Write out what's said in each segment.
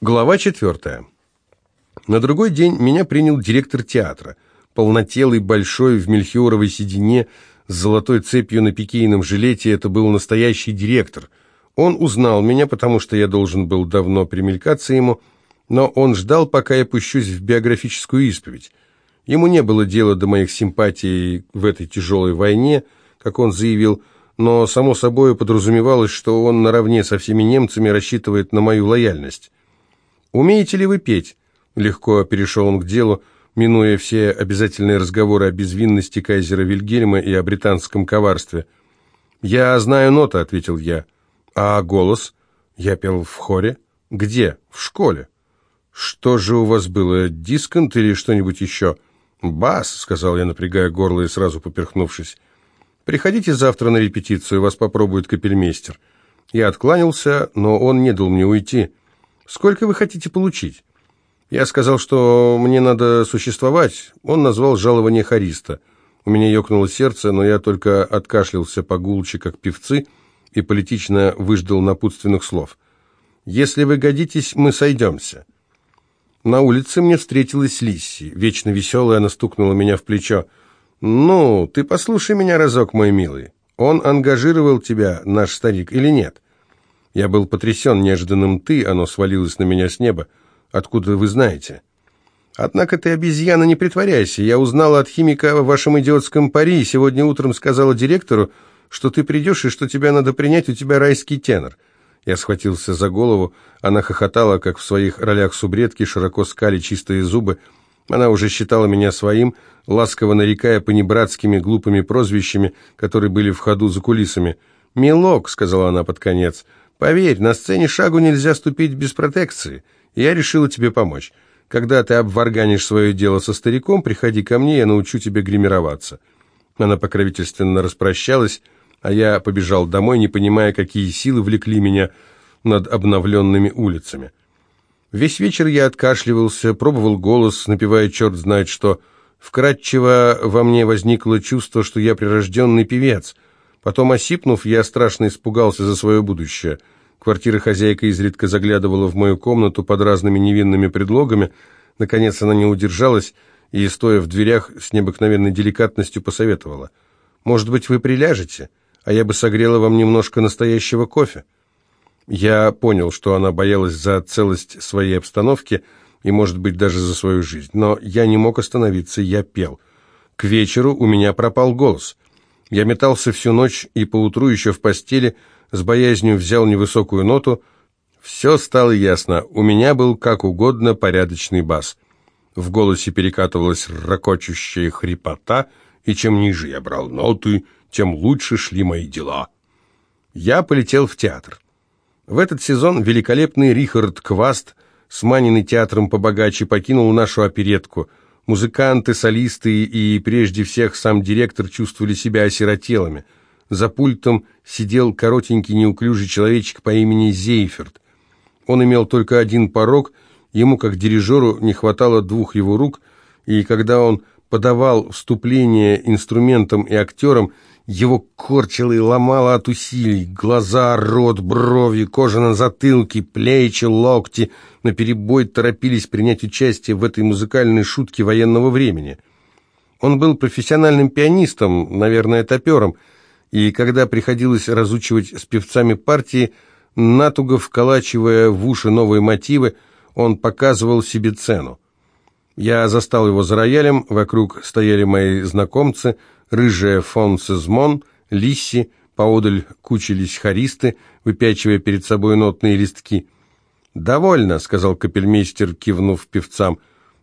Глава четвертая. На другой день меня принял директор театра, полнотелый, большой, в мельхиоровой седине, с золотой цепью на пикейном жилете, это был настоящий директор. Он узнал меня, потому что я должен был давно примелькаться ему, но он ждал, пока я пущусь в биографическую исповедь. Ему не было дела до моих симпатий в этой тяжелой войне, как он заявил, но, само собой, подразумевалось, что он наравне со всеми немцами рассчитывает на мою лояльность. «Умеете ли вы петь?» Легко перешел он к делу, минуя все обязательные разговоры о безвинности кайзера Вильгельма и о британском коварстве. «Я знаю ноты», — ответил я. «А голос?» «Я пел в хоре». «Где?» «В школе». «Что же у вас было, дисконт или что-нибудь еще?» «Бас», — сказал я, напрягая горло и сразу поперхнувшись. «Приходите завтра на репетицию, вас попробует капельмейстер». Я откланялся, но он не дал мне уйти. «Сколько вы хотите получить?» Я сказал, что мне надо существовать. Он назвал жалование хариста. У меня ёкнуло сердце, но я только откашлялся погулче, как певцы, и политично выждал напутственных слов. «Если вы годитесь, мы сойдемся». На улице мне встретилась Лисси. Вечно веселая, она стукнула меня в плечо. «Ну, ты послушай меня разок, мой милый. Он ангажировал тебя, наш старик, или нет?» Я был потрясен неожиданным «ты», оно свалилось на меня с неба. «Откуда вы знаете?» «Однако ты, обезьяна, не притворяйся. Я узнала от химика о вашем идиотском пари и сегодня утром сказала директору, что ты придешь и что тебя надо принять, у тебя райский тенор». Я схватился за голову, она хохотала, как в своих ролях субредки, широко скали чистые зубы. Она уже считала меня своим, ласково нарекая понебратскими глупыми прозвищами, которые были в ходу за кулисами. «Милок», — сказала она под конец, — «поверь, на сцене шагу нельзя ступить без протекции. Я решила тебе помочь. Когда ты обварганишь свое дело со стариком, приходи ко мне, я научу тебя гримироваться». Она покровительственно распрощалась, а я побежал домой, не понимая, какие силы влекли меня над обновленными улицами. Весь вечер я откашливался, пробовал голос, напевая черт знает что. Вкратчиво во мне возникло чувство, что я прирожденный певец. Потом, осипнув, я страшно испугался за свое будущее. Квартира хозяйка изредка заглядывала в мою комнату под разными невинными предлогами. Наконец она не удержалась и, стоя в дверях, с необыкновенной деликатностью посоветовала. «Может быть, вы приляжете?» а я бы согрела вам немножко настоящего кофе». Я понял, что она боялась за целость своей обстановки и, может быть, даже за свою жизнь. Но я не мог остановиться, я пел. К вечеру у меня пропал голос. Я метался всю ночь и поутру еще в постели, с боязнью взял невысокую ноту. Все стало ясно, у меня был как угодно порядочный бас. В голосе перекатывалась ракочущая хрипота, и чем ниже я брал ноты, тем лучше шли мои дела. Я полетел в театр. В этот сезон великолепный Рихард Кваст, сманенный театром побогаче, покинул нашу оперетку. Музыканты, солисты и, прежде всех, сам директор чувствовали себя осиротелыми. За пультом сидел коротенький неуклюжий человечек по имени Зейферт. Он имел только один порог, ему, как дирижеру, не хватало двух его рук, и когда он подавал вступление инструментам и актерам, его корчило и ломало от усилий. Глаза, рот, брови, кожа на затылке, плечи, локти наперебой торопились принять участие в этой музыкальной шутке военного времени. Он был профессиональным пианистом, наверное, топером, и когда приходилось разучивать с певцами партии, натуго вколачивая в уши новые мотивы, он показывал себе цену. Я застал его за роялем, вокруг стояли мои знакомцы – рыжая фон Сезмон, Лисси, поодаль кучились хористы, выпячивая перед собой нотные листки. «Довольно», — сказал капельмейстер, кивнув певцам.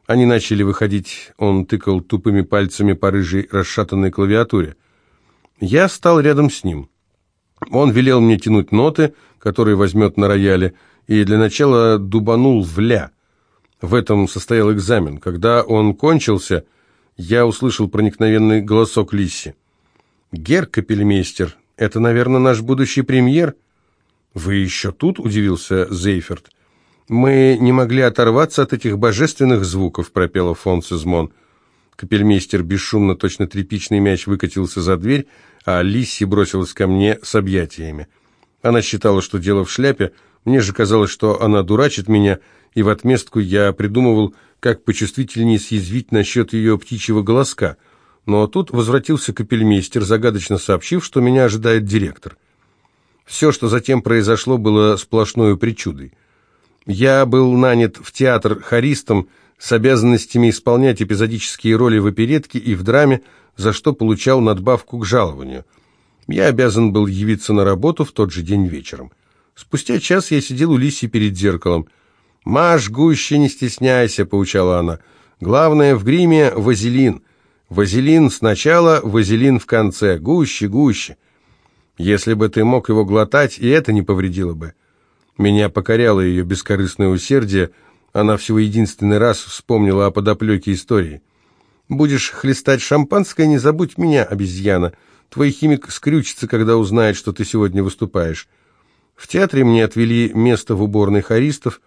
Они начали выходить, он тыкал тупыми пальцами по рыжей расшатанной клавиатуре. Я стал рядом с ним. Он велел мне тянуть ноты, которые возьмет на рояле, и для начала дубанул в ля. В этом состоял экзамен. Когда он кончился, я услышал проникновенный голосок Лисси. «Гер Капельмейстер, это, наверное, наш будущий премьер?» «Вы еще тут?» – удивился Зейферт. «Мы не могли оторваться от этих божественных звуков», – пропела фон Сезмон. Капельмейстер бесшумно, точно тряпичный мяч, выкатился за дверь, а Лисси бросилась ко мне с объятиями. Она считала, что дело в шляпе, мне же казалось, что она дурачит меня, и в отместку я придумывал, как почувствительнее съязвить насчет ее птичьего голоска. Но тут возвратился капельмейстер, загадочно сообщив, что меня ожидает директор. Все, что затем произошло, было сплошной причудой. Я был нанят в театр хористом с обязанностями исполнять эпизодические роли в оперетке и в драме, за что получал надбавку к жалованию. Я обязан был явиться на работу в тот же день вечером. Спустя час я сидел у Лиси перед зеркалом. «Маш гуще, не стесняйся», — поучала она. «Главное в гриме — вазелин. Вазелин сначала, вазелин в конце. Гуще, гуще. Если бы ты мог его глотать, и это не повредило бы». Меня покоряло ее бескорыстное усердие. Она всего единственный раз вспомнила о подоплеке истории. «Будешь хлестать шампанское, не забудь меня, обезьяна. Твой химик скрючится, когда узнает, что ты сегодня выступаешь». В театре мне отвели место в уборной хористов.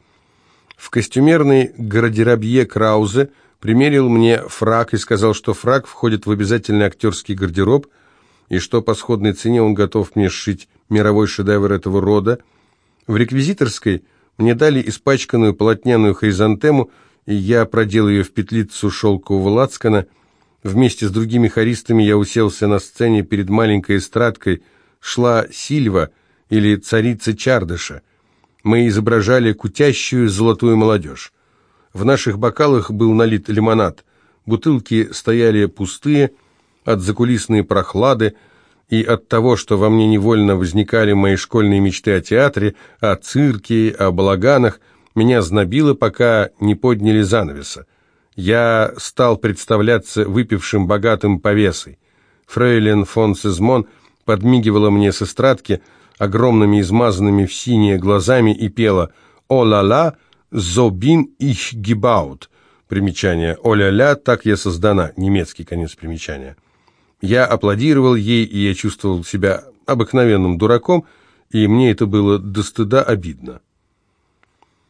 В костюмерной гардеробье Краузе примерил мне фрак и сказал, что фрак входит в обязательный актерский гардероб, и что по сходной цене он готов мне сшить мировой шедевр этого рода. В реквизиторской мне дали испачканную полотняную хризантему, и я продел ее в петлицу шелкового лацкана. Вместе с другими хористами я уселся на сцене перед маленькой эстрадкой. Шла Сильва — или царица Чардыша. Мы изображали кутящую золотую молодежь. В наших бокалах был налит лимонад. Бутылки стояли пустые от закулисной прохлады и от того, что во мне невольно возникали мои школьные мечты о театре, о цирке, о балаганах, меня знобило, пока не подняли занавеса. Я стал представляться выпившим богатым повесой. Фрейлин фон Сезмон подмигивала мне с эстрадки, огромными измазанными в синие глазами и пела «О-ла-ла, зобин их гибаут». Примечание «О-ля-ля, так я создана». Немецкий конец примечания. Я аплодировал ей, и я чувствовал себя обыкновенным дураком, и мне это было до стыда обидно.